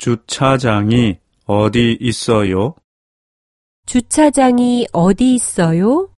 주차장이 어디 있어요? 주차장이 어디 있어요?